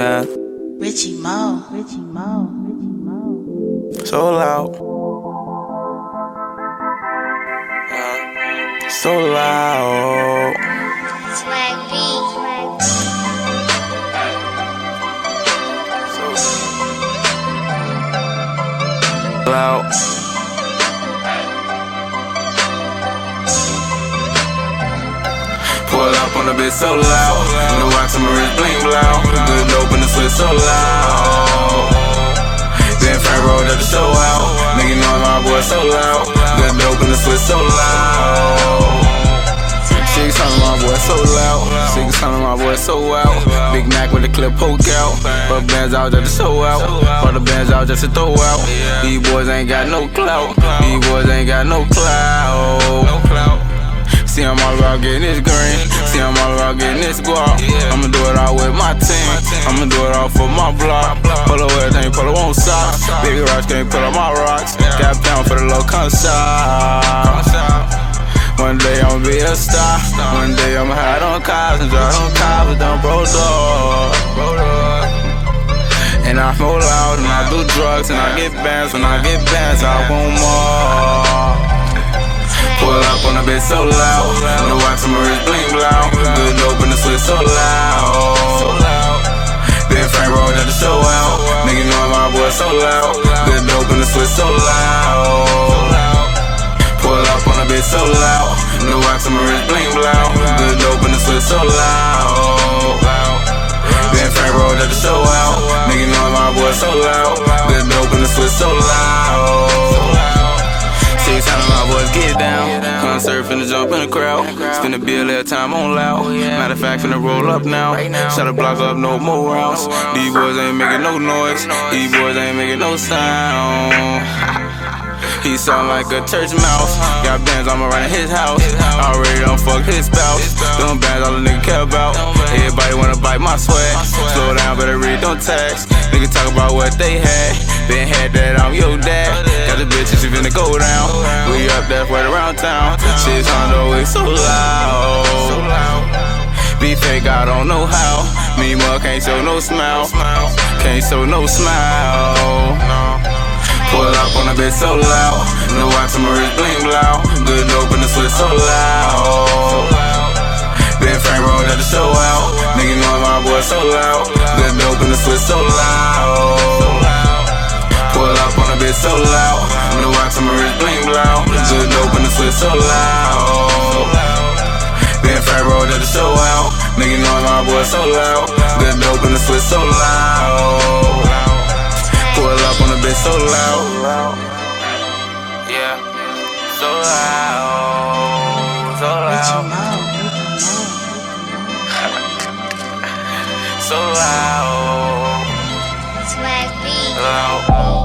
Yeah. Richie Mo. Richie Mo. Richie Mo. So loud. Yeah. So loud. Swag B. So loud. Up on the bitch so loud. The watch on my wrist bling blow. Good dope in the switch so loud. Then Frank rolled up the show out. Nigga know my boy so loud. Good dope in the switch so loud. Six hundred my boy so loud. Six hundred my boy so out. Big Mac with the clip poke out. But bands out just to show out. But the bands out just to throw out. These boys ain't got no clout. These boys ain't got no clout. See, I'm all about getting this green. See, I'm all about getting this guap. I'ma do it all with my team. I'ma do it all for my block. Pull up everything, pull up on socks. Big rocks can't pull up my rocks. Got down for the low concept. One day I'ma be a star. One day I'ma hide on cars and drive on cars with them bro dog. And I smoke loud and I do drugs and I get bands. When I get bands, I want more. Pull up on a bitch so loud. The watch on my wrist bling blow. Good dope in the switch so loud. Then Frank rolled at the show out. Nigga know my boy so loud. Good dope in the switch so loud. Pull up on a bitch so loud. The watch on my wrist bling blow. Good dope in the switch so loud. Then Frank rolled at the show out. Concert finna jump in the crowd. Spin the bill every time on loud. Oh, Matter of fact, finna roll up now. Shut the block up, no more rounds. These boys ain't making no noise. These boys ain't making no sound. He sound like a church mouse. Uh-huh. Got bands, I'ma run his house. Already done fuck his spouse. Them bands, all the nigga care about. Everybody wanna bite my sweat. Slow down, better read, don't text. Nigga talk about what they had. Been had that, I'm your Up around town. Shit's on the way so loud. Be fake, I don't know how. Me mug can't show no smile. Can't show no smile. Pull up on a bitch so loud. No watch my wrist bling blow. Good dope in the switch so loud. Then Frank rolled at the show out. Nigga know my boy so loud. Good dope in the switch so loud. Pull up on a bitch so loud. No watch my wrist bling blow. Good dope in the switch so loud. Then Frank rolled at the show out. Nigga know my boy so loud. Good dope in the switch so loud. Pull up on a bitch so loud. Yeah, so loud. So loud. So loud. Swag B. Loud.